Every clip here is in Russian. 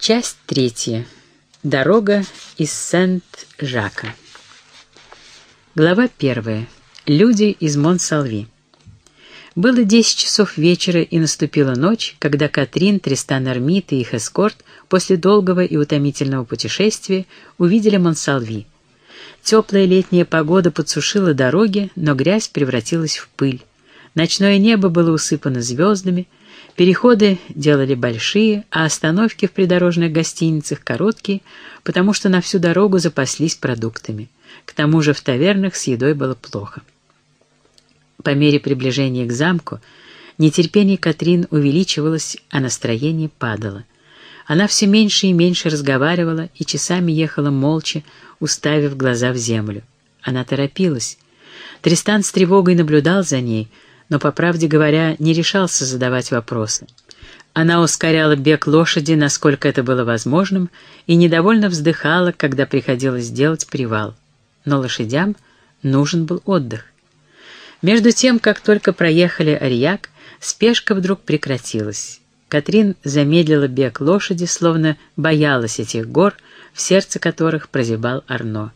Часть третья. Дорога из Сент-Жака. Глава первая. Люди из Монсалви. Было десять часов вечера, и наступила ночь, когда Катрин, Тристан Армит и их эскорт после долгого и утомительного путешествия увидели Монсалви. Теплая летняя погода подсушила дороги, но грязь превратилась в пыль. Ночное небо было усыпано звездами, Переходы делали большие, а остановки в придорожных гостиницах короткие, потому что на всю дорогу запаслись продуктами. К тому же в тавернах с едой было плохо. По мере приближения к замку нетерпение Катрин увеличивалось, а настроение падало. Она все меньше и меньше разговаривала и часами ехала молча, уставив глаза в землю. Она торопилась. Тристан с тревогой наблюдал за ней — но, по правде говоря, не решался задавать вопросы. Она ускоряла бег лошади, насколько это было возможным, и недовольно вздыхала, когда приходилось делать привал. Но лошадям нужен был отдых. Между тем, как только проехали Арьяк, спешка вдруг прекратилась. Катрин замедлила бег лошади, словно боялась этих гор, в сердце которых прозябал Арно.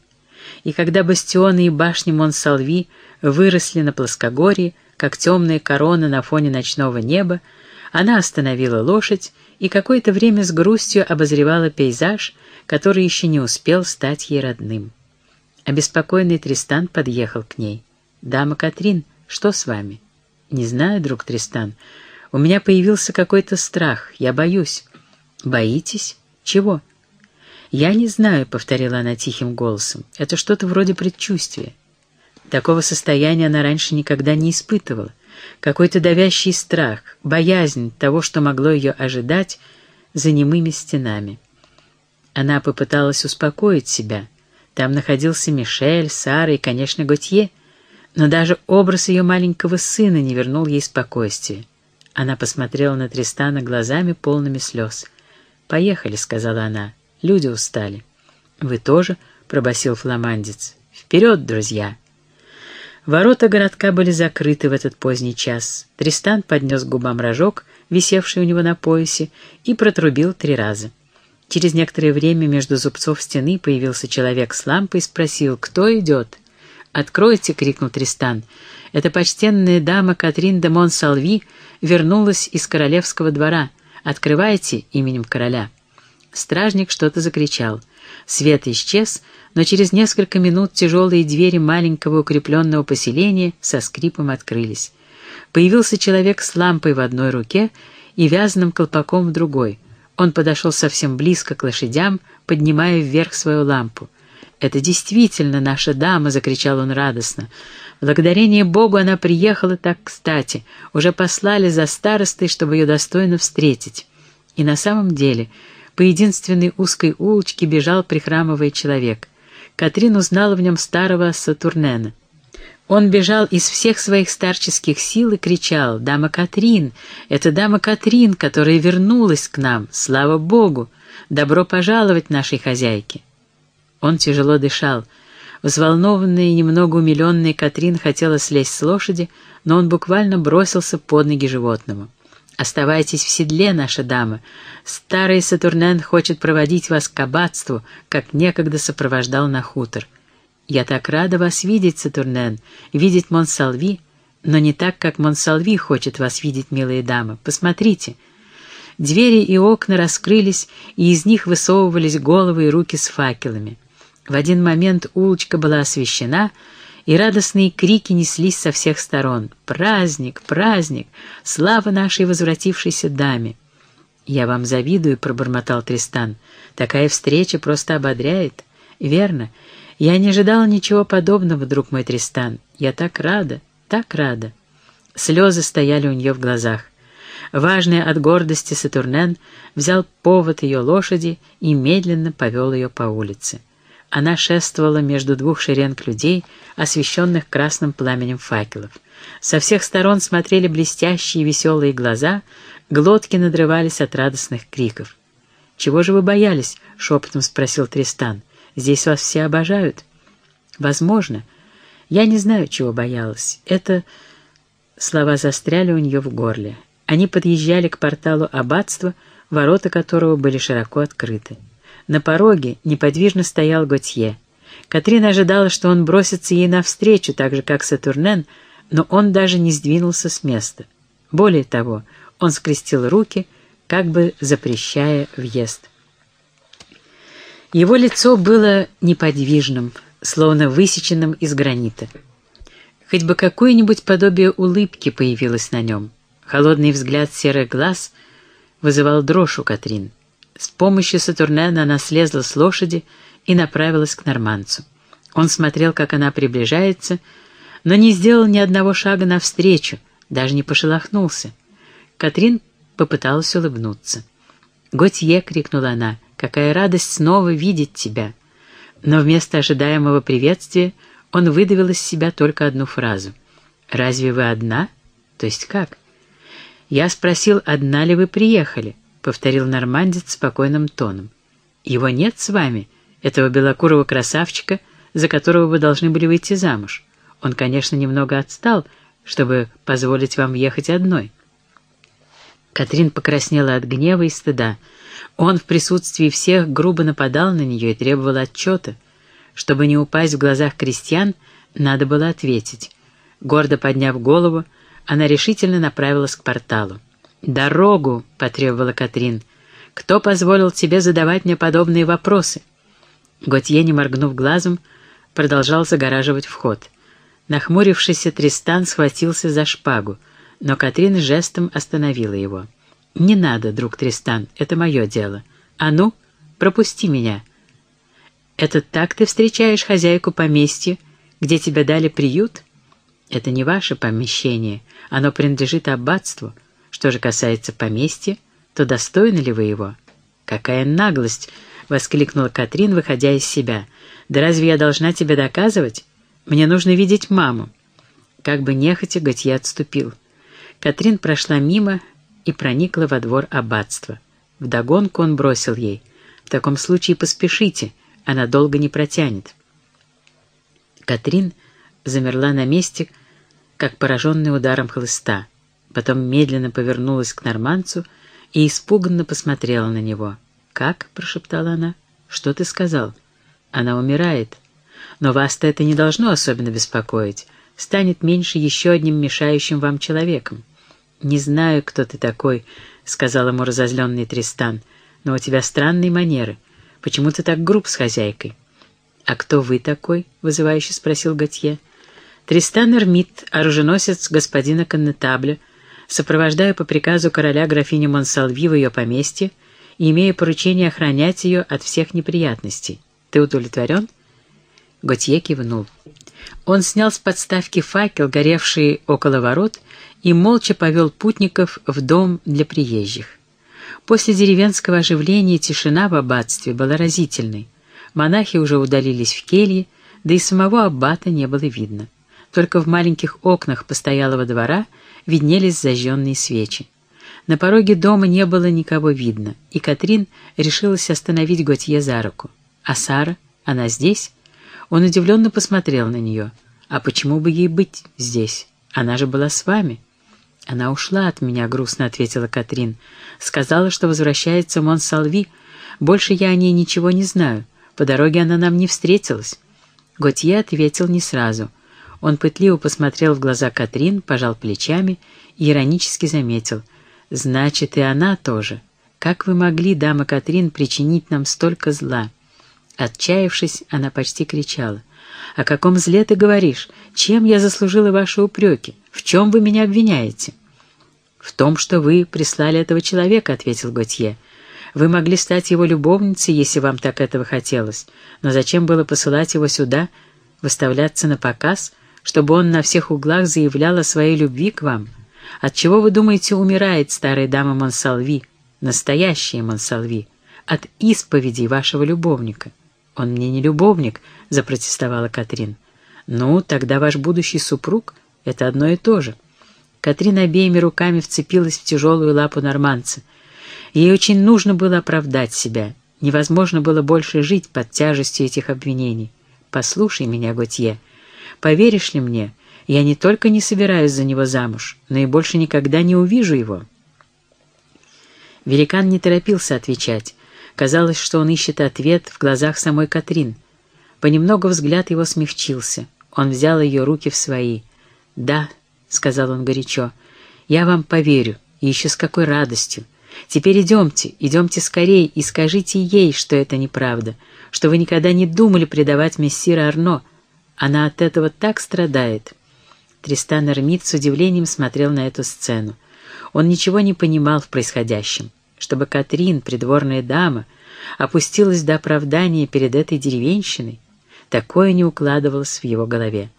И когда бастионы и башни Монсалви выросли на плоскогорье, как темная корона на фоне ночного неба, она остановила лошадь и какое-то время с грустью обозревала пейзаж, который еще не успел стать ей родным. Обеспокоенный Тристан подъехал к ней. «Дама Катрин, что с вами?» «Не знаю, друг Тристан. У меня появился какой-то страх. Я боюсь». «Боитесь? Чего?» «Я не знаю», — повторила она тихим голосом. «Это что-то вроде предчувствия». Такого состояния она раньше никогда не испытывала. Какой-то давящий страх, боязнь того, что могло ее ожидать за немыми стенами. Она попыталась успокоить себя. Там находился Мишель, Сара и, конечно, Готье, но даже образ ее маленького сына не вернул ей спокойствия. Она посмотрела на Тристана глазами, полными слез. «Поехали», — сказала она, — «люди устали». «Вы тоже?» — пробасил фламандец. «Вперед, друзья!» Ворота городка были закрыты в этот поздний час. Тристан поднес к губам рожок, висевший у него на поясе, и протрубил три раза. Через некоторое время между зубцов стены появился человек с лампой и спросил, кто идет. «Откройте!» — крикнул Тристан. «Эта почтенная дама Катрин де Монсалви вернулась из королевского двора. Открывайте именем короля». Стражник что-то закричал. Свет исчез, но через несколько минут тяжелые двери маленького укрепленного поселения со скрипом открылись. Появился человек с лампой в одной руке и вязаным колпаком в другой. Он подошел совсем близко к лошадям, поднимая вверх свою лампу. «Это действительно наша дама!» — закричал он радостно. «Благодарение Богу она приехала так кстати. Уже послали за старостой, чтобы ее достойно встретить». И на самом деле по единственной узкой улочке бежал прихрамывая человек. Катрин узнала в нем старого Сатурнена. Он бежал из всех своих старческих сил и кричал «Дама Катрин! Это дама Катрин, которая вернулась к нам! Слава Богу! Добро пожаловать нашей хозяйке!» Он тяжело дышал. Взволнованная и немного умиленная Катрин хотела слезть с лошади, но он буквально бросился под ноги животному. «Оставайтесь в седле, наша дама. Старый Сатурнен хочет проводить вас к аббатству, как некогда сопровождал на хутор. Я так рада вас видеть, Сатурнен, видеть Монсалви, но не так, как Монсалви хочет вас видеть, милые дамы. Посмотрите». Двери и окна раскрылись, и из них высовывались головы и руки с факелами. В один момент улочка была освещена — и радостные крики неслись со всех сторон. «Праздник! Праздник! Слава нашей возвратившейся даме!» «Я вам завидую», — пробормотал Тристан. «Такая встреча просто ободряет». «Верно. Я не ожидала ничего подобного, друг мой Тристан. Я так рада, так рада». Слезы стояли у нее в глазах. Важный от гордости Сатурнен взял повод ее лошади и медленно повел ее по улице. Она шествовала между двух шеренг людей, освещенных красным пламенем факелов. Со всех сторон смотрели блестящие веселые глаза, глотки надрывались от радостных криков. «Чего же вы боялись?» — шепотом спросил Тристан. «Здесь вас все обожают». «Возможно. Я не знаю, чего боялась. Это...» Слова застряли у нее в горле. Они подъезжали к порталу аббатства, ворота которого были широко открыты. На пороге неподвижно стоял Готье. Катрин ожидала, что он бросится ей навстречу, так же, как Сатурнен, но он даже не сдвинулся с места. Более того, он скрестил руки, как бы запрещая въезд. Его лицо было неподвижным, словно высеченным из гранита. Хоть бы какое-нибудь подобие улыбки появилось на нем. Холодный взгляд серых глаз вызывал дрожь у Катрин. С помощью Сатурнена она слезла с лошади и направилась к норманцу. Он смотрел, как она приближается, но не сделал ни одного шага навстречу, даже не пошелохнулся. Катрин попыталась улыбнуться. «Готье!» — крикнула она. «Какая радость снова видеть тебя!» Но вместо ожидаемого приветствия он выдавил из себя только одну фразу. «Разве вы одна? То есть как?» «Я спросил, одна ли вы приехали?» — повторил нормандец спокойным тоном. «Его нет с вами, этого белокурого красавчика, за которого вы должны были выйти замуж. Он, конечно, немного отстал, чтобы позволить вам ехать одной». Катрин покраснела от гнева и стыда. Он в присутствии всех грубо нападал на нее и требовал отчета. Чтобы не упасть в глазах крестьян, надо было ответить. Гордо подняв голову, она решительно направилась к порталу. «Дорогу!» — потребовала Катрин. «Кто позволил тебе задавать мне подобные вопросы?» Готье, не моргнув глазом, продолжал загораживать вход. Нахмурившийся Тристан схватился за шпагу — но Катрин жестом остановила его. «Не надо, друг Тристан, это мое дело. А ну, пропусти меня». «Это так ты встречаешь хозяйку поместья, где тебе дали приют?» «Это не ваше помещение, оно принадлежит аббатству. Что же касается поместья, то достойны ли вы его?» «Какая наглость!» — воскликнула Катрин, выходя из себя. «Да разве я должна тебе доказывать? Мне нужно видеть маму». Как бы нехотя Готье отступил. Катрин прошла мимо и проникла во двор аббатства. Вдогонку он бросил ей. «В таком случае поспешите, она долго не протянет». Катрин замерла на месте, как пораженная ударом хлыста. Потом медленно повернулась к норманцу и испуганно посмотрела на него. «Как?» — прошептала она. «Что ты сказал?» «Она умирает. Но вас-то это не должно особенно беспокоить. Станет меньше еще одним мешающим вам человеком». «Не знаю, кто ты такой», — сказал ему разозленный Тристан, — «но у тебя странные манеры. Почему ты так груб с хозяйкой?» «А кто вы такой?» — вызывающе спросил Готье. «Тристан Эрмит, оруженосец господина Коннетабля, сопровождая по приказу короля графини Монсалви в ее поместье и имея поручение охранять ее от всех неприятностей. Ты удовлетворен?» Готье кивнул. Он снял с подставки факел, горевший около ворот, и молча повел путников в дом для приезжих. После деревенского оживления тишина в аббатстве была разительной. Монахи уже удалились в келье, да и самого аббата не было видно. Только в маленьких окнах постоялого двора виднелись зажженные свечи. На пороге дома не было никого видно, и Катрин решилась остановить Готье за руку. «А Сара? Она здесь?» Он удивленно посмотрел на нее. «А почему бы ей быть здесь? Она же была с вами». «Она ушла от меня», — грустно ответила Катрин. «Сказала, что возвращается в Монсалви. Больше я о ней ничего не знаю. По дороге она нам не встретилась». Готье ответил не сразу. Он пытливо посмотрел в глаза Катрин, пожал плечами и иронически заметил. «Значит, и она тоже. Как вы могли, дама Катрин, причинить нам столько зла?» Отчаявшись, она почти кричала. «О каком зле ты говоришь? Чем я заслужила ваши упреки? В чем вы меня обвиняете?» «В том, что вы прислали этого человека», — ответил Готье. «Вы могли стать его любовницей, если вам так этого хотелось. Но зачем было посылать его сюда, выставляться на показ, чтобы он на всех углах заявлял о своей любви к вам? Отчего вы думаете, умирает старая дама Монсалви, настоящая Монсалви, от исповедей вашего любовника?» «Он мне не любовник», — запротестовала Катрин. «Ну, тогда ваш будущий супруг — это одно и то же». Катрин обеими руками вцепилась в тяжелую лапу норманца. Ей очень нужно было оправдать себя. Невозможно было больше жить под тяжестью этих обвинений. «Послушай меня, Готье. Поверишь ли мне, я не только не собираюсь за него замуж, но и больше никогда не увижу его». Великан не торопился отвечать. Казалось, что он ищет ответ в глазах самой Катрин. Понемногу взгляд его смягчился. Он взял ее руки в свои. «Да», — сказал он горячо, — «я вам поверю, и еще с какой радостью. Теперь идемте, идемте скорей и скажите ей, что это неправда, что вы никогда не думали предавать мессира Арно. Она от этого так страдает». Тристан Эрмит с удивлением смотрел на эту сцену. Он ничего не понимал в происходящем. Чтобы Катрин, придворная дама, опустилась до оправдания перед этой деревенщиной, такое не укладывалось в его голове.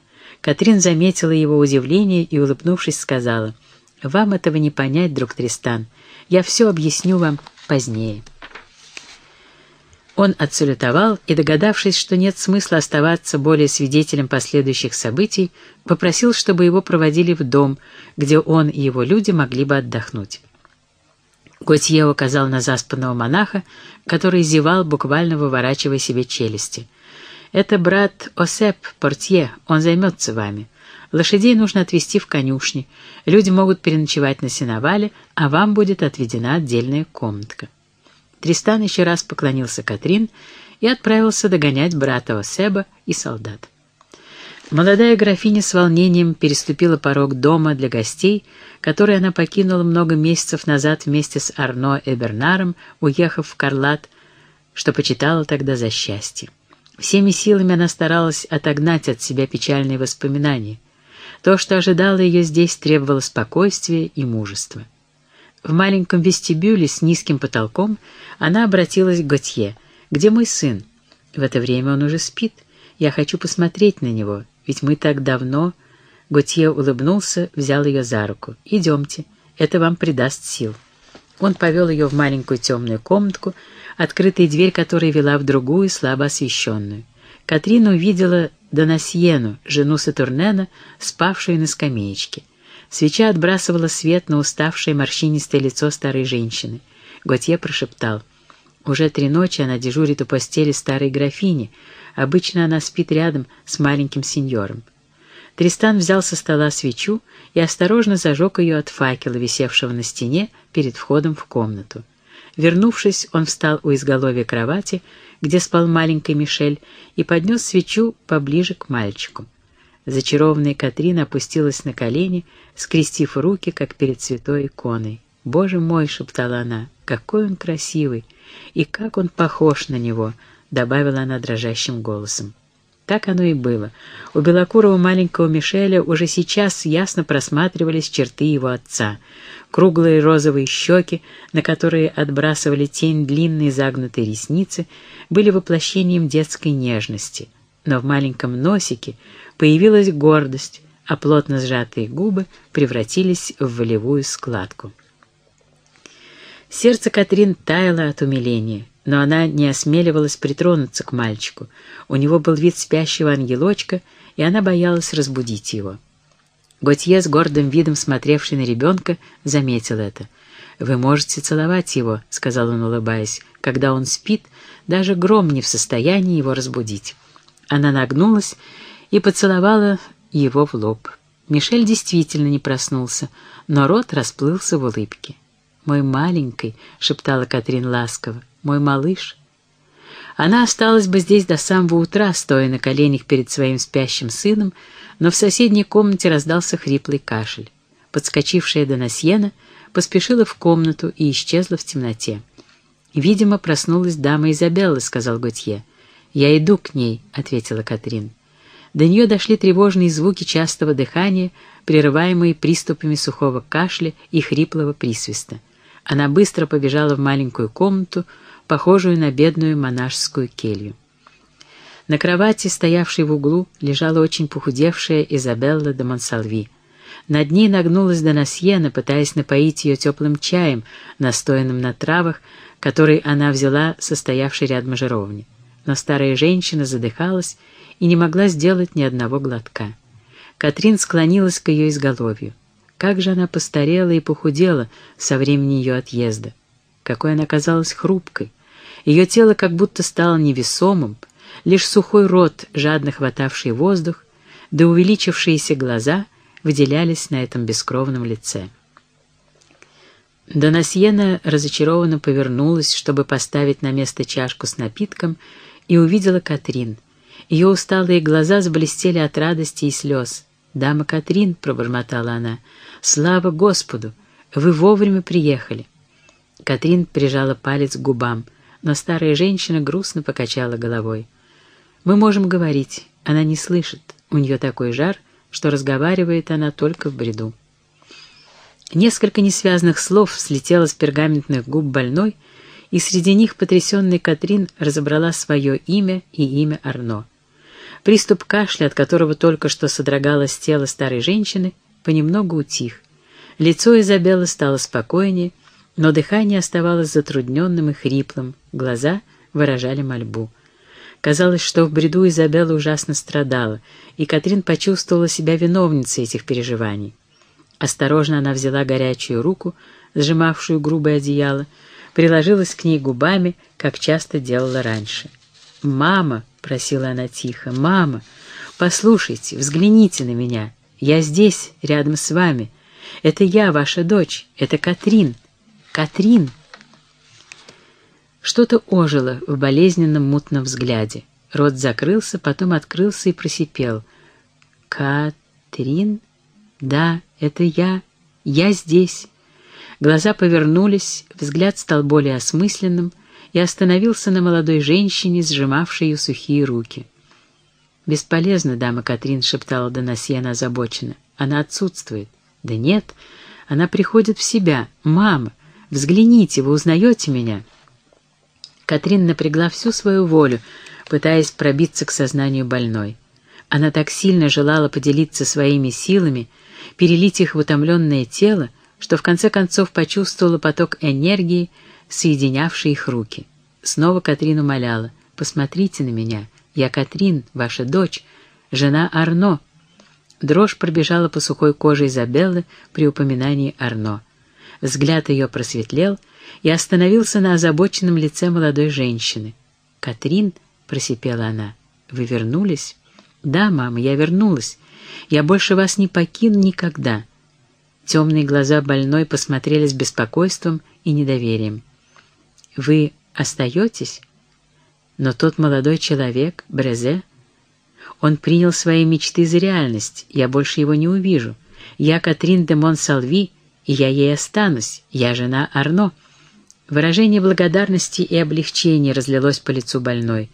Катрин заметила его удивление и, улыбнувшись, сказала, «Вам этого не понять, друг Тристан. Я все объясню вам позднее». Он отсалютовал и, догадавшись, что нет смысла оставаться более свидетелем последующих событий, попросил, чтобы его проводили в дом, где он и его люди могли бы отдохнуть. Готье указал на заспанного монаха, который зевал, буквально выворачивая себе челюсти. «Это брат Осеп, портье, он займется вами. Лошадей нужно отвезти в конюшни, люди могут переночевать на сеновале, а вам будет отведена отдельная комнатка». Тристан еще раз поклонился Катрин и отправился догонять брата Осеба и солдат. Молодая графиня с волнением переступила порог дома для гостей, который она покинула много месяцев назад вместе с Арно и уехав в Карлат, что почитала тогда за счастье. Всеми силами она старалась отогнать от себя печальные воспоминания. То, что ожидало ее здесь, требовало спокойствия и мужества. В маленьком вестибюле с низким потолком она обратилась к Готье. «Где мой сын?» «В это время он уже спит. Я хочу посмотреть на него, ведь мы так давно...» Готье улыбнулся, взял ее за руку. «Идемте, это вам придаст сил». Он повел ее в маленькую темную комнатку, открытая дверь которой вела в другую, слабо освещенную. Катрина увидела Донасьену, жену Сатурнена, спавшую на скамеечке. Свеча отбрасывала свет на уставшее морщинистое лицо старой женщины. Готье прошептал. Уже три ночи она дежурит у постели старой графини. Обычно она спит рядом с маленьким сеньором. Тристан взял со стола свечу и осторожно зажег ее от факела, висевшего на стене перед входом в комнату. Вернувшись, он встал у изголовья кровати, где спал маленький Мишель, и поднес свечу поближе к мальчику. Зачарованная Катрина опустилась на колени, скрестив руки, как перед святой иконой. «Боже мой!» — шептала она. «Какой он красивый! И как он похож на него!» — добавила она дрожащим голосом. Так оно и было. У белокурого маленького Мишеля уже сейчас ясно просматривались черты его отца. Круглые розовые щеки, на которые отбрасывали тень длинные загнутые ресницы, были воплощением детской нежности. Но в маленьком носике появилась гордость, а плотно сжатые губы превратились в волевую складку. Сердце Катрин таяло от умиления, но она не осмеливалась притронуться к мальчику. У него был вид спящего ангелочка, и она боялась разбудить его. Готье с гордым видом, смотревший на ребенка, заметил это. «Вы можете целовать его», — сказал он, улыбаясь. «Когда он спит, даже гром не в состоянии его разбудить». Она нагнулась и поцеловала его в лоб. Мишель действительно не проснулся, но рот расплылся в улыбке. «Мой маленький», — шептала Катрин ласково, — «мой малыш». Она осталась бы здесь до самого утра, стоя на коленях перед своим спящим сыном, но в соседней комнате раздался хриплый кашель. Подскочившая Донасьена поспешила в комнату и исчезла в темноте. «Видимо, проснулась дама Изабелла», — сказал Готье. «Я иду к ней», — ответила Катрин. До нее дошли тревожные звуки частого дыхания, прерываемые приступами сухого кашля и хриплого присвиста. Она быстро побежала в маленькую комнату, похожую на бедную монашескую келью. На кровати, стоявшей в углу, лежала очень похудевшая Изабелла де Монсалви. Над ней нагнулась Донасьена, пытаясь напоить ее теплым чаем, настоянным на травах, который она взяла состоявшей рядом жировни. Но старая женщина задыхалась и не могла сделать ни одного глотка. Катрин склонилась к ее изголовью. Как же она постарела и похудела со времени ее отъезда. Какой она казалась хрупкой. Ее тело как будто стало невесомым, лишь сухой рот, жадно хватавший воздух, да увеличившиеся глаза выделялись на этом бескровном лице. Донасьена разочарованно повернулась, чтобы поставить на место чашку с напитком, и увидела Катрин. Ее усталые глаза заблестели от радости и слез. «Дама Катрин», — пробормотала она, — «слава Господу! Вы вовремя приехали». Катрин прижала палец к губам, но старая женщина грустно покачала головой. «Мы можем говорить, она не слышит, у нее такой жар, что разговаривает она только в бреду». Несколько несвязанных слов слетело с пергаментных губ больной, и среди них потрясенный Катрин разобрала свое имя и имя Арно. Приступ кашля, от которого только что содрогалось тело старой женщины, понемногу утих. Лицо Изабеллы стало спокойнее, но дыхание оставалось затрудненным и хриплым, глаза выражали мольбу. Казалось, что в бреду Изабелла ужасно страдала, и Катрин почувствовала себя виновницей этих переживаний. Осторожно она взяла горячую руку, сжимавшую грубое одеяло, приложилась к ней губами, как часто делала раньше. «Мама!» — просила она тихо. «Мама! Послушайте, взгляните на меня. Я здесь, рядом с вами. Это я, ваша дочь. Это Катрин. Катрин!» Что-то ожило в болезненном мутном взгляде. Рот закрылся, потом открылся и просипел. «Катрин?» «Да, это я. Я здесь». Глаза повернулись, взгляд стал более осмысленным и остановился на молодой женщине, сжимавшей ее сухие руки. «Бесполезно, дама Катрин», — шептала Донасьена озабоченно. «Она отсутствует». «Да нет, она приходит в себя. Мама, взгляните, вы узнаете меня?» Катрин напрягла всю свою волю, пытаясь пробиться к сознанию больной. Она так сильно желала поделиться своими силами, перелить их в утомленное тело, что в конце концов почувствовала поток энергии, соединявший их руки. Снова Катрин умоляла, «Посмотрите на меня, я Катрин, ваша дочь, жена Арно». Дрожь пробежала по сухой коже Изабеллы при упоминании Арно. Взгляд ее просветлел и остановился на озабоченном лице молодой женщины. «Катрин», — просипела она, — «вы вернулись?» «Да, мама, я вернулась. Я больше вас не покину никогда». Темные глаза больной посмотрели с беспокойством и недоверием. «Вы остаетесь?» Но тот молодой человек, Брезе, он принял свои мечты за реальность, я больше его не увижу. Я Катрин де Монсалви, и я ей останусь, я жена Арно. Выражение благодарности и облегчения разлилось по лицу больной.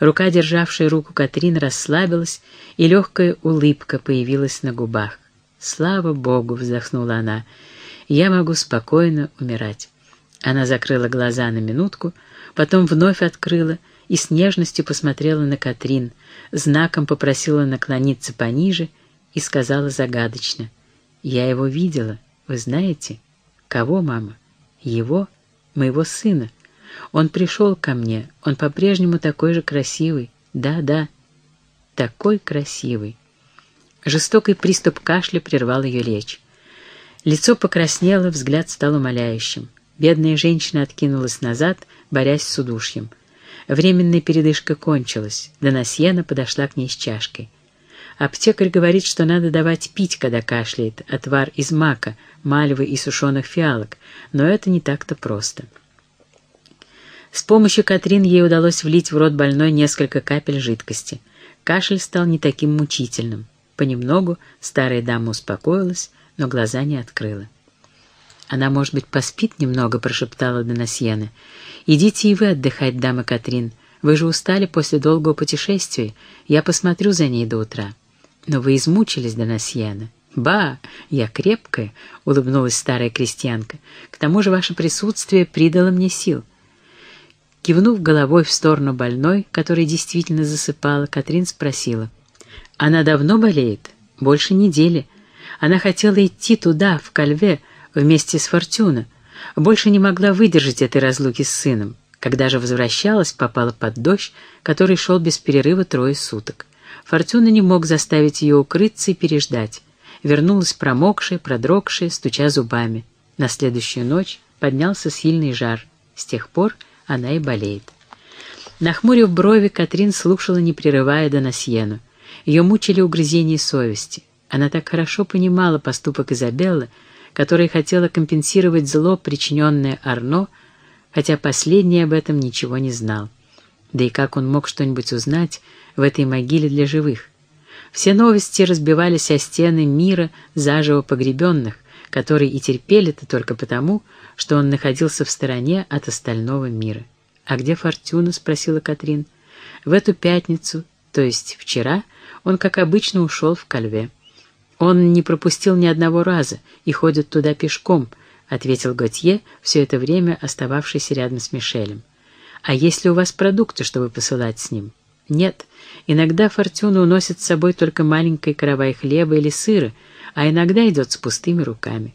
Рука, державшая руку Катрин, расслабилась, и легкая улыбка появилась на губах. «Слава Богу!» — вздохнула она. «Я могу спокойно умирать». Она закрыла глаза на минутку, потом вновь открыла и с нежностью посмотрела на Катрин, знаком попросила наклониться пониже и сказала загадочно. «Я его видела, вы знаете?» «Кого, мама?» «Его, моего сына». Он пришел ко мне, он по-прежнему такой же красивый. Да, да, такой красивый. Жестокий приступ кашля прервал ее речь. Лицо покраснело, взгляд стал умоляющим. Бедная женщина откинулась назад, борясь с удушьем. Временная передышка кончилась. Донасьена подошла к ней с чашкой. Аптекарь говорит, что надо давать пить, когда кашляет, отвар из мака, мальвы и сушеных фиалок, но это не так-то просто. С помощью Катрин ей удалось влить в рот больной несколько капель жидкости. Кашель стал не таким мучительным. Понемногу старая дама успокоилась, но глаза не открыла. «Она, может быть, поспит немного», — прошептала Донасьена. «Идите и вы отдыхать, дама Катрин. Вы же устали после долгого путешествия. Я посмотрю за ней до утра». «Но вы измучились, Донасьена». «Ба, я крепкая», — улыбнулась старая крестьянка. «К тому же ваше присутствие придало мне сил». Кивнув головой в сторону больной, которая действительно засыпала, Катрин спросила. «Она давно болеет? Больше недели. Она хотела идти туда, в Кальве, вместе с Фортюна. Больше не могла выдержать этой разлуки с сыном. Когда же возвращалась, попала под дождь, который шел без перерыва трое суток. Фортуна не мог заставить ее укрыться и переждать. Вернулась промокшая, продрогшая, стуча зубами. На следующую ночь поднялся сильный жар. С тех пор она и болеет. Нахмурив брови, Катрин слушала, не прерывая Донасьену. Ее мучили угрызения совести. Она так хорошо понимала поступок Изабеллы, которая хотела компенсировать зло, причиненное Арно, хотя последний об этом ничего не знал. Да и как он мог что-нибудь узнать в этой могиле для живых? Все новости разбивались о стены мира заживо погребенных, которые и терпели-то только потому, что он находился в стороне от остального мира. «А где Фортуна?» — спросила Катрин. В эту пятницу, то есть вчера, он, как обычно, ушел в Кальве. «Он не пропустил ни одного раза и ходит туда пешком», — ответил Готье, все это время остававшийся рядом с Мишелем. «А есть ли у вас продукты, чтобы посылать с ним?» «Нет. Иногда Фортуна уносит с собой только маленький каравай хлеба или сыра, а иногда идет с пустыми руками.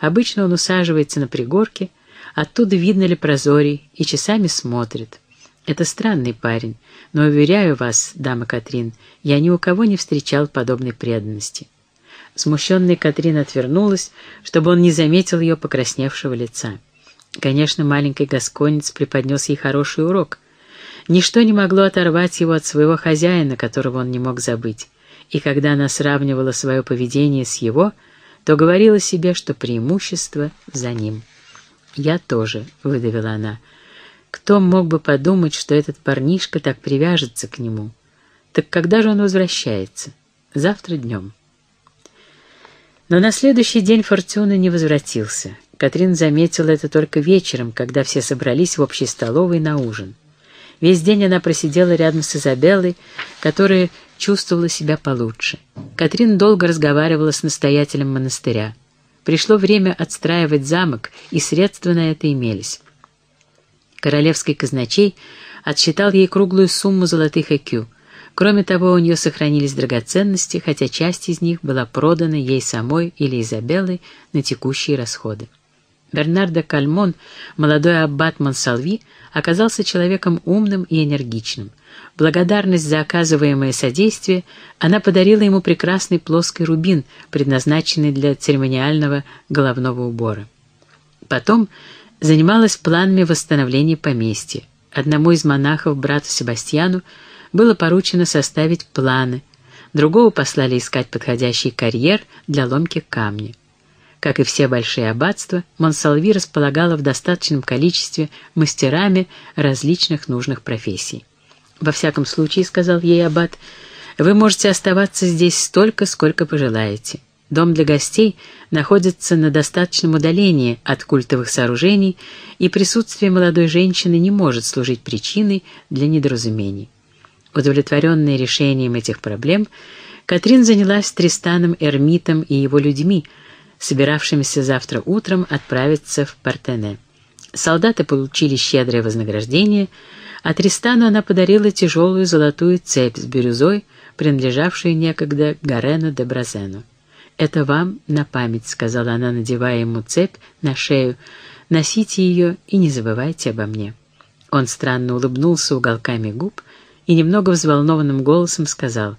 Обычно он усаживается на пригорке, оттуда видно ли прозорий, и часами смотрит. Это странный парень, но, уверяю вас, дама Катрин, я ни у кого не встречал подобной преданности. Смущенная Катрин отвернулась, чтобы он не заметил ее покрасневшего лица. Конечно, маленький гасконец преподнес ей хороший урок. Ничто не могло оторвать его от своего хозяина, которого он не мог забыть. И когда она сравнивала свое поведение с его, то говорила себе, что преимущество за ним. «Я тоже», — выдавила она. «Кто мог бы подумать, что этот парнишка так привяжется к нему? Так когда же он возвращается? Завтра днем». Но на следующий день Фортуна не возвратился. Катрин заметила это только вечером, когда все собрались в общей столовой на ужин. Весь день она просидела рядом с Изабеллой, которая чувствовала себя получше. Катрин долго разговаривала с настоятелем монастыря. Пришло время отстраивать замок, и средства на это имелись. Королевский казначей отсчитал ей круглую сумму золотых экю, Кроме того, у нее сохранились драгоценности, хотя часть из них была продана ей самой или Изабеллой на текущие расходы. Бернардо Кальмон, молодой аббат Монсалви, оказался человеком умным и энергичным. Благодарность за оказываемое содействие она подарила ему прекрасный плоский рубин, предназначенный для церемониального головного убора. Потом занималась планами восстановления поместья. Одному из монахов, брату Себастьяну, было поручено составить планы, другого послали искать подходящий карьер для ломки камня. Как и все большие аббатства, Монсалви располагала в достаточном количестве мастерами различных нужных профессий. «Во всяком случае, — сказал ей аббат, — вы можете оставаться здесь столько, сколько пожелаете. Дом для гостей находится на достаточном удалении от культовых сооружений, и присутствие молодой женщины не может служить причиной для недоразумений. Удовлетворенная решением этих проблем, Катрин занялась Тристаном Эрмитом и его людьми, собиравшимися завтра утром отправиться в Партене. Солдаты получили щедрое вознаграждение, а Тристану она подарила тяжелую золотую цепь с бирюзой, принадлежавшую некогда Гарену де Бразену. «Это вам на память», — сказала она, надевая ему цепь на шею. «Носите ее и не забывайте обо мне». Он странно улыбнулся уголками губ и немного взволнованным голосом сказал,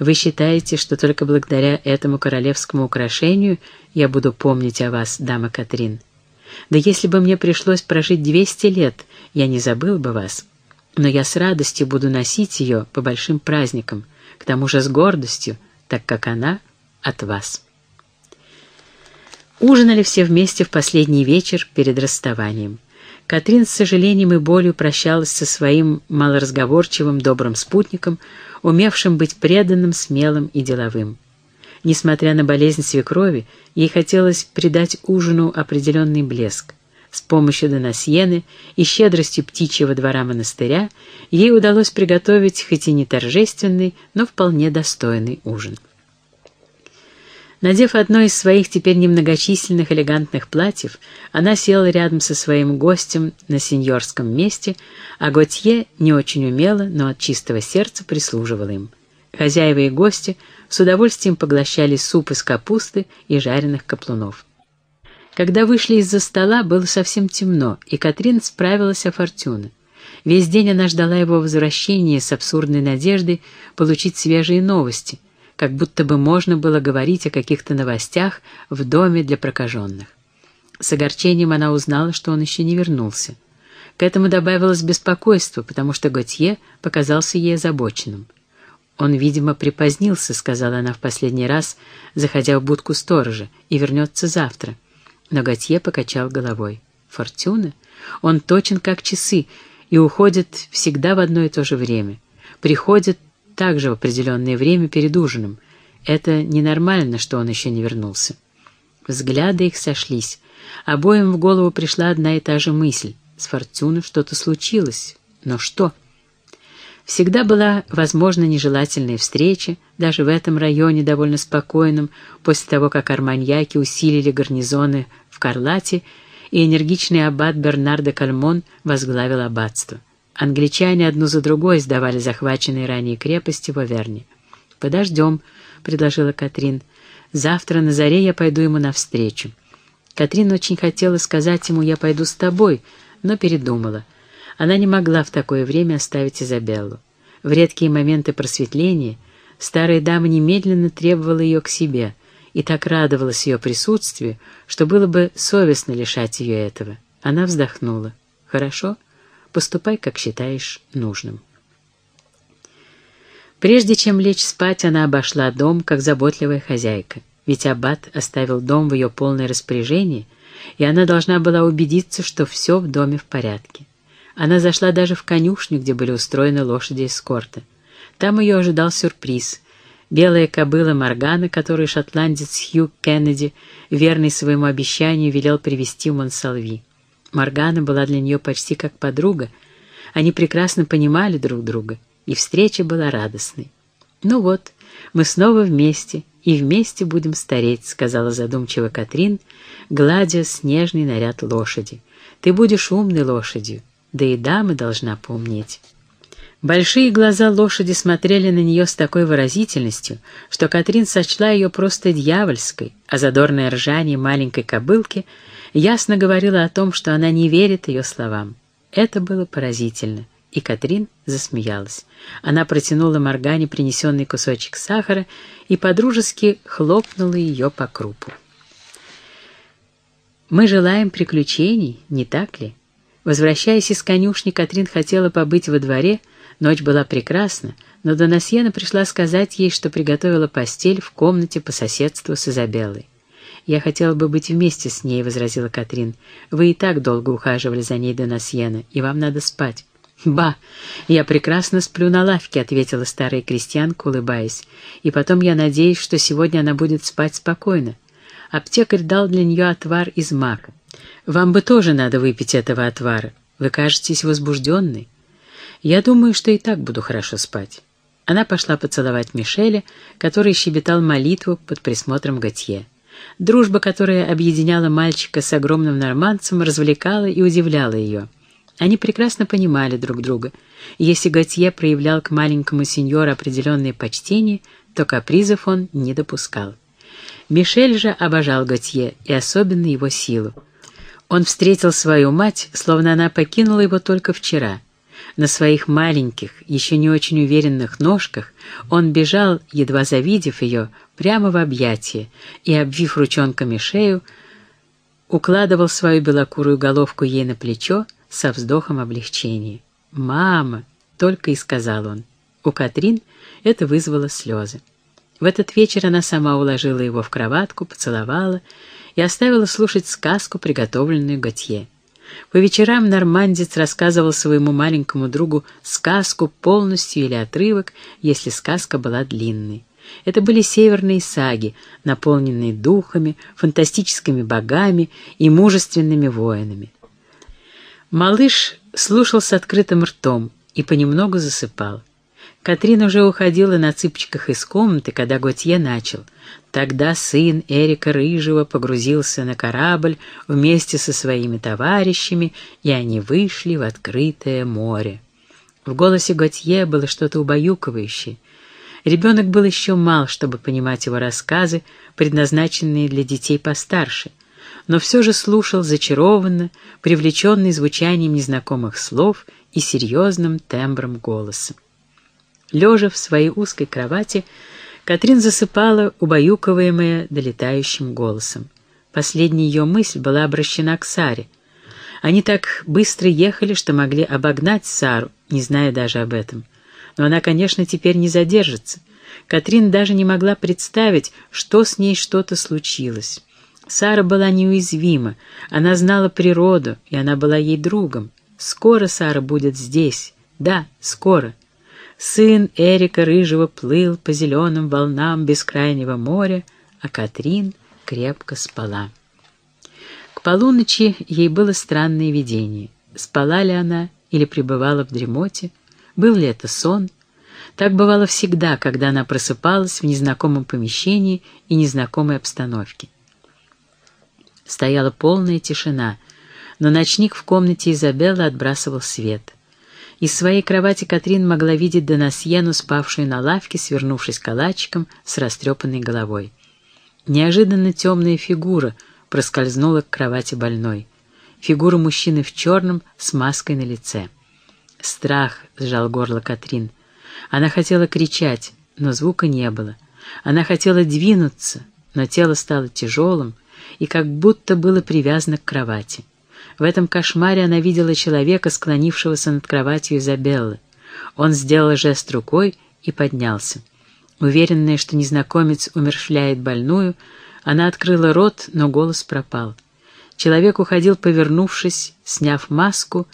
«Вы считаете, что только благодаря этому королевскому украшению я буду помнить о вас, дама Катрин? Да если бы мне пришлось прожить двести лет, я не забыл бы вас. Но я с радостью буду носить ее по большим праздникам, к тому же с гордостью, так как она от вас». Ужинали все вместе в последний вечер перед расставанием. Катрин с сожалением и болью прощалась со своим малоразговорчивым добрым спутником, умевшим быть преданным, смелым и деловым. Несмотря на болезнь свекрови, ей хотелось придать ужину определенный блеск. С помощью Донасьены и щедростью птичьего двора монастыря ей удалось приготовить хоть и не торжественный, но вполне достойный ужин. Надев одно из своих теперь немногочисленных элегантных платьев, она села рядом со своим гостем на сеньорском месте, а Готье не очень умело, но от чистого сердца прислуживал им. Хозяева и гости с удовольствием поглощали суп из капусты и жареных каплунов. Когда вышли из-за стола, было совсем темно, и Катрин справилась о Фортюне. Весь день она ждала его возвращения с абсурдной надеждой получить свежие новости — как будто бы можно было говорить о каких-то новостях в доме для прокаженных. С огорчением она узнала, что он еще не вернулся. К этому добавилось беспокойство, потому что Готье показался ей озабоченным. «Он, видимо, припозднился», — сказала она в последний раз, заходя в будку сторожа, — «и вернется завтра». Но Готье покачал головой. «Фортуна? Он точен, как часы, и уходит всегда в одно и то же время. Приходит также в определенное время перед ужином. Это ненормально, что он еще не вернулся». Взгляды их сошлись. Обоим в голову пришла одна и та же мысль. С Фортуной что-то случилось. Но что? Всегда была возможна нежелательная встреча, даже в этом районе довольно спокойном, после того, как арманьяки усилили гарнизоны в Карлате, и энергичный аббат Бернардо Кальмон возглавил аббатство. Англичане одну за другой сдавали захваченные ранее крепости в Аверне. «Подождем», — предложила Катрин. «Завтра на заре я пойду ему навстречу». Катрин очень хотела сказать ему «я пойду с тобой», но передумала — она не могла в такое время оставить Изабеллу. В редкие моменты просветления старая дама немедленно требовала ее к себе и так радовалась ее присутствию, что было бы совестно лишать ее этого. Она вздохнула. «Хорошо, поступай, как считаешь нужным». Прежде чем лечь спать, она обошла дом, как заботливая хозяйка, ведь аббат оставил дом в ее полное распоряжение, и она должна была убедиться, что все в доме в порядке. Она зашла даже в конюшню, где были устроены лошади эскорта. Там ее ожидал сюрприз. Белая кобыла Моргана, которую шотландец Хью Кеннеди, верный своему обещанию, велел привести в Монсалви. Моргана была для нее почти как подруга. Они прекрасно понимали друг друга, и встреча была радостной. «Ну вот, мы снова вместе, и вместе будем стареть», — сказала задумчиво Катрин, гладя снежный наряд лошади. «Ты будешь умной лошадью, да и дама должна поумнеть. Большие глаза лошади смотрели на нее с такой выразительностью, что Катрин сочла ее просто дьявольской, а задорное ржание маленькой кобылки ясно говорило о том, что она не верит ее словам. Это было поразительно, и Катрин засмеялась. Она протянула Моргане принесенный кусочек сахара и подружески хлопнула ее по крупу. «Мы желаем приключений, не так ли?» Возвращаясь из конюшни, Катрин хотела побыть во дворе, ночь была прекрасна, но Донасьена пришла сказать ей, что приготовила постель в комнате по соседству с Изабеллой. «Я хотела бы быть вместе с ней», — возразила Катрин. «Вы и так долго ухаживали за ней, Донасьена, и вам надо спать». «Ба! Я прекрасно сплю на лавке», — ответила старая крестьянка, улыбаясь. «И потом я надеюсь, что сегодня она будет спать спокойно». Аптекарь дал для нее отвар из мака. Вам бы тоже надо выпить этого отвара. Вы кажетесь возбужденной. Я думаю, что и так буду хорошо спать». Она пошла поцеловать Мишеля, который щебетал молитву под присмотром Готье. Дружба, которая объединяла мальчика с огромным нормандцем, развлекала и удивляла ее. Они прекрасно понимали друг друга, если Готье проявлял к маленькому сеньору определенное почтение, то капризов он не допускал. Мишель же обожал Готье и особенно его силу. Он встретил свою мать, словно она покинула его только вчера. На своих маленьких, еще не очень уверенных ножках он бежал, едва завидев ее, прямо в объятия и, обвив ручонками шею, укладывал свою белокурую головку ей на плечо со вздохом облегчения. «Мама!» — только и сказал он. У Катрин это вызвало слезы. В этот вечер она сама уложила его в кроватку, поцеловала и оставила слушать сказку, приготовленную Готье. По вечерам нормандец рассказывал своему маленькому другу сказку полностью или отрывок, если сказка была длинной. Это были северные саги, наполненные духами, фантастическими богами и мужественными воинами. Малыш слушал с открытым ртом и понемногу засыпал. Катрин уже уходила на цыпочках из комнаты, когда Готье начал. Тогда сын Эрика Рыжего погрузился на корабль вместе со своими товарищами, и они вышли в открытое море. В голосе Готье было что-то убаюкивающее. Ребенок был еще мал, чтобы понимать его рассказы, предназначенные для детей постарше, но все же слушал зачарованно, привлеченный звучанием незнакомых слов и серьезным тембром голоса. Лежа в своей узкой кровати, Катрин засыпала, убаюкиваемая долетающим голосом. Последняя ее мысль была обращена к Саре. Они так быстро ехали, что могли обогнать Сару, не зная даже об этом. Но она, конечно, теперь не задержится. Катрин даже не могла представить, что с ней что-то случилось. Сара была неуязвима, она знала природу, и она была ей другом. Скоро Сара будет здесь. Да, скоро. Сын Эрика Рыжего плыл по зеленым волнам бескрайнего моря, а Катрин крепко спала. К полуночи ей было странное видение. Спала ли она или пребывала в дремоте? Был ли это сон? Так бывало всегда, когда она просыпалась в незнакомом помещении и незнакомой обстановке. Стояла полная тишина, но ночник в комнате Изабеллы отбрасывал свет. Из своей кровати Катрин могла видеть Донасьену, спавшую на лавке, свернувшись калачиком с растрепанной головой. Неожиданно темная фигура проскользнула к кровати больной. Фигура мужчины в черном с маской на лице. Страх сжал горло Катрин. Она хотела кричать, но звука не было. Она хотела двинуться, но тело стало тяжелым, и как будто было привязано к кровати. В этом кошмаре она видела человека, склонившегося над кроватью Изабеллы. Он сделал жест рукой и поднялся. Уверенная, что незнакомец умершляет больную, она открыла рот, но голос пропал. Человек уходил, повернувшись, сняв маску,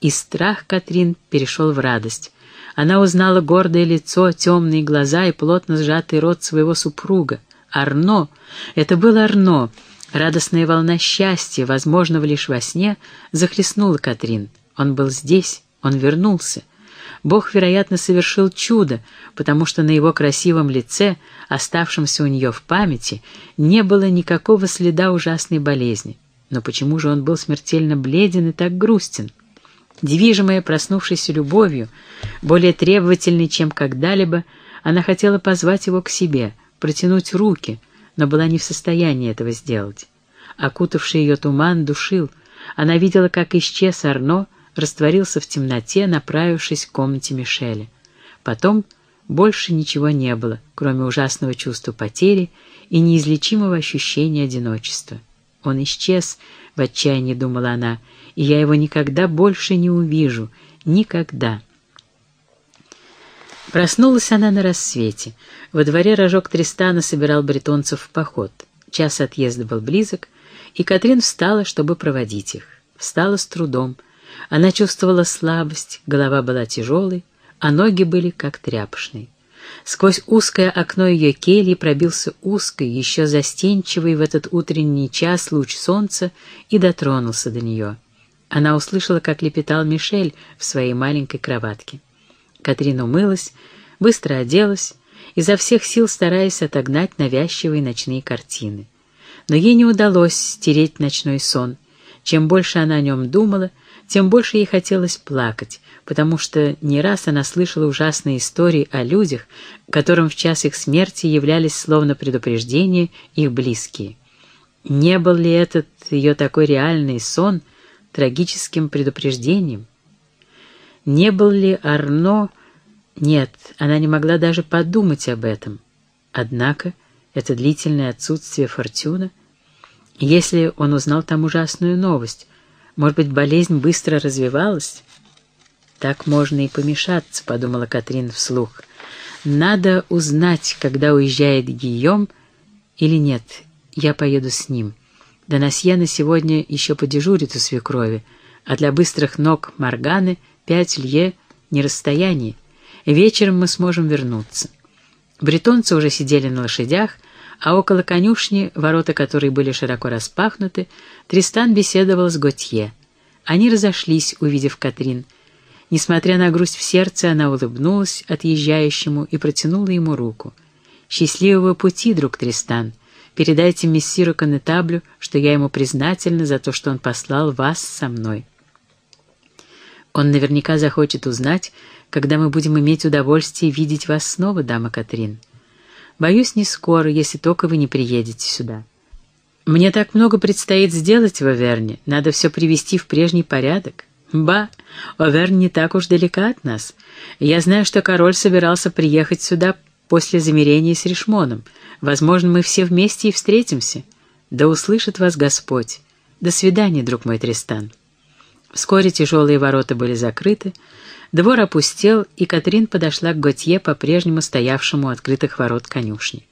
и страх Катрин перешел в радость. Она узнала гордое лицо, темные глаза и плотно сжатый рот своего супруга. Арно! Это был Арно! Радостная волна счастья, возможного лишь во сне, захлестнула Катрин. Он был здесь, он вернулся. Бог, вероятно, совершил чудо, потому что на его красивом лице, оставшемся у нее в памяти, не было никакого следа ужасной болезни. Но почему же он был смертельно бледен и так грустен? Движимая проснувшейся любовью, более требовательной, чем когда-либо, она хотела позвать его к себе — протянуть руки, но была не в состоянии этого сделать. Окутавший ее туман душил. Она видела, как исчез Арно, растворился в темноте, направившись к комнате Мишеля. Потом больше ничего не было, кроме ужасного чувства потери и неизлечимого ощущения одиночества. Он исчез, в отчаянии думала она, и я его никогда больше не увижу, никогда. Проснулась она на рассвете. Во дворе рожок Тристана собирал бретонцев в поход. Час отъезда был близок, и Катрин встала, чтобы проводить их. Встала с трудом. Она чувствовала слабость, голова была тяжелой, а ноги были как тряпочные. Сквозь узкое окно ее кельи пробился узкий, еще застенчивый в этот утренний час луч солнца и дотронулся до нее. Она услышала, как лепетал Мишель в своей маленькой кроватке. Катрина умылась, быстро оделась, изо всех сил стараясь отогнать навязчивые ночные картины. Но ей не удалось стереть ночной сон. Чем больше она о нем думала, тем больше ей хотелось плакать, потому что не раз она слышала ужасные истории о людях, которым в час их смерти являлись словно предупреждение их близкие. Не был ли этот ее такой реальный сон трагическим предупреждением? Не был ли Арно... Нет, она не могла даже подумать об этом. Однако это длительное отсутствие Фортюна... Если он узнал там ужасную новость, может быть, болезнь быстро развивалась? Так можно и помешаться, подумала Катрин вслух. Надо узнать, когда уезжает Гийом или нет. Я поеду с ним. Донасьена сегодня еще подежурит у свекрови, а для быстрых ног Морганы Пять лье — не расстояние. Вечером мы сможем вернуться. Бретонцы уже сидели на лошадях, а около конюшни, ворота которой были широко распахнуты, Тристан беседовал с Готье. Они разошлись, увидев Катрин. Несмотря на грусть в сердце, она улыбнулась отъезжающему и протянула ему руку. «Счастливого пути, друг Тристан! Передайте мессиру Конетаблю, что я ему признательна за то, что он послал вас со мной». Он наверняка захочет узнать, когда мы будем иметь удовольствие видеть вас снова, дама Катрин. Боюсь, не скоро, если только вы не приедете сюда. Мне так много предстоит сделать в Оверне, надо все привести в прежний порядок. Ба, Оверн не так уж далека от нас. Я знаю, что король собирался приехать сюда после замирения с Ришмоном. Возможно, мы все вместе и встретимся. Да услышит вас Господь. До свидания, друг мой Тристан. Вскоре тяжелые ворота были закрыты, двор опустел, и Катрин подошла к Готье, по-прежнему стоявшему у открытых ворот конюшни.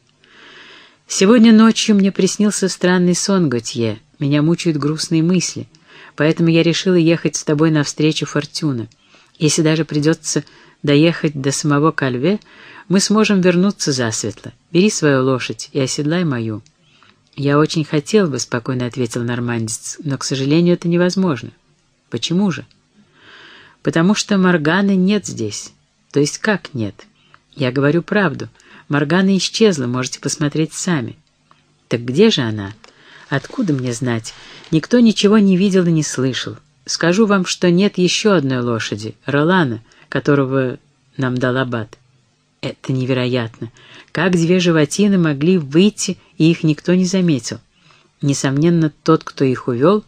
«Сегодня ночью мне приснился странный сон, Готье. Меня мучают грустные мысли, поэтому я решила ехать с тобой навстречу Фортюна. Если даже придется доехать до самого Кальве, мы сможем вернуться засветло. Бери свою лошадь и оседлай мою». «Я очень хотел бы», — спокойно ответил нормандец, — «но, к сожалению, это невозможно». «Почему же?» «Потому что Морганы нет здесь». «То есть как нет?» «Я говорю правду. Моргана исчезла, можете посмотреть сами». «Так где же она?» «Откуда мне знать? Никто ничего не видел и не слышал. Скажу вам, что нет еще одной лошади, Ролана, которого нам дал Аббат». Это невероятно. Как две животины могли выйти, и их никто не заметил? Несомненно, тот, кто их увел,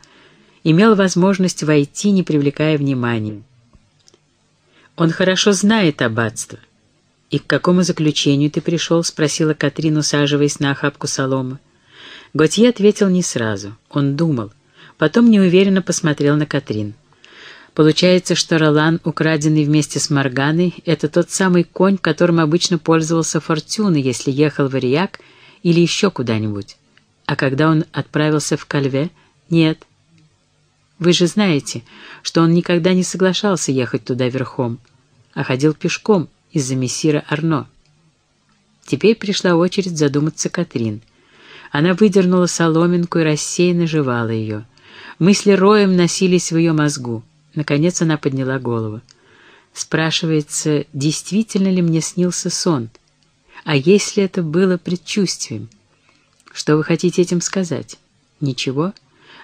имел возможность войти, не привлекая внимания. Он хорошо знает аббатство. «И к какому заключению ты пришел?» — спросила Катрин, усаживаясь на охапку соломы. Готье ответил не сразу. Он думал. Потом неуверенно посмотрел на Катрин. Получается, что Ролан, украденный вместе с Морганой, это тот самый конь, которым обычно пользовался Фортюна, если ехал в Ариак или еще куда-нибудь. А когда он отправился в Кальве? Нет. Вы же знаете, что он никогда не соглашался ехать туда верхом, а ходил пешком из-за мессира Арно. Теперь пришла очередь задуматься Катрин. Она выдернула соломинку и рассеянно жевала ее. Мысли роем носились в ее мозгу. Наконец она подняла голову. Спрашивается, действительно ли мне снился сон? А если это было предчувствием? Что вы хотите этим сказать? Ничего.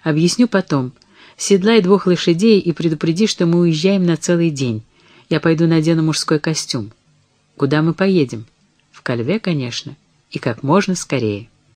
Объясню потом. Седлай двух лошадей и предупреди, что мы уезжаем на целый день. Я пойду надену мужской костюм. Куда мы поедем? В Кальве, конечно. И как можно скорее.